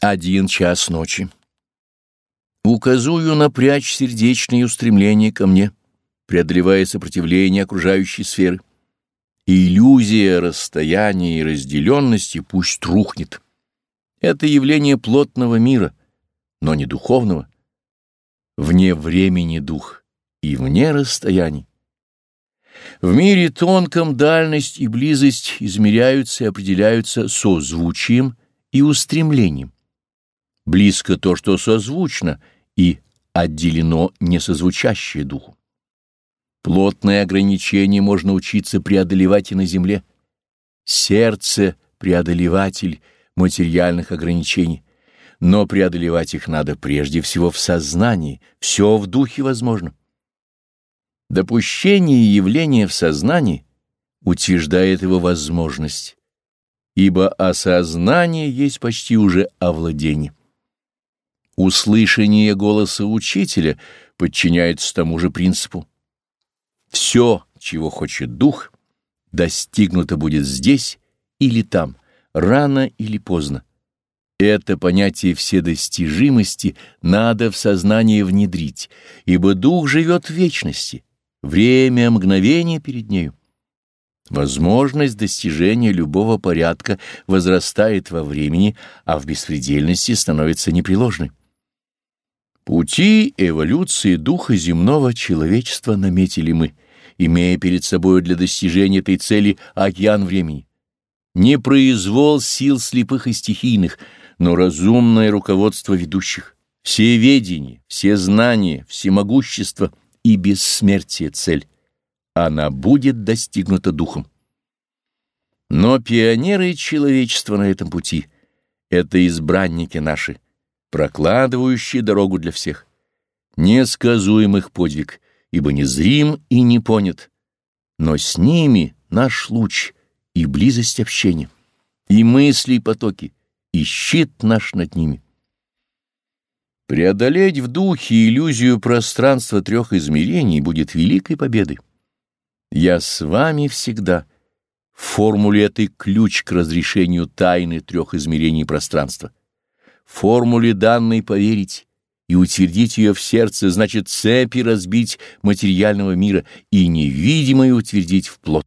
Один час ночи. Указую напрячь сердечные устремления ко мне, преодолевая сопротивление окружающей сферы. Иллюзия расстояния и разделенности пусть рухнет. Это явление плотного мира, но не духовного. Вне времени дух и вне расстояний. В мире тонком дальность и близость измеряются и определяются созвучием и устремлением. Близко то, что созвучно, и отделено несозвучащее духу. Плотное ограничение можно учиться преодолевать и на земле. Сердце — преодолеватель материальных ограничений, но преодолевать их надо прежде всего в сознании, все в духе возможно. Допущение явления в сознании утверждает его возможность, ибо осознание есть почти уже овладение. Услышание голоса учителя подчиняется тому же принципу. Все, чего хочет дух, достигнуто будет здесь или там, рано или поздно. Это понятие вседостижимости надо в сознание внедрить, ибо дух живет в вечности, время мгновение перед нею. Возможность достижения любого порядка возрастает во времени, а в беспредельности становится непреложной. Пути эволюции духа земного человечества наметили мы, имея перед собой для достижения этой цели океан времени. Не произвол сил слепых и стихийных, но разумное руководство ведущих, всеведение, все знания, всемогущество и бессмертие цель. Она будет достигнута духом. Но пионеры человечества на этом пути — это избранники наши — прокладывающие дорогу для всех. Несказуемых подвиг, ибо не зрим и не понят, но с ними наш луч и близость общения, и мысли и потоки, и щит наш над ними. Преодолеть в духе иллюзию пространства трех измерений будет великой победой. Я с вами всегда. В формуле этой ключ к разрешению тайны трех измерений пространства — формуле данной поверить и утвердить ее в сердце, значит цепи разбить материального мира и невидимое утвердить в плоть.